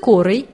корой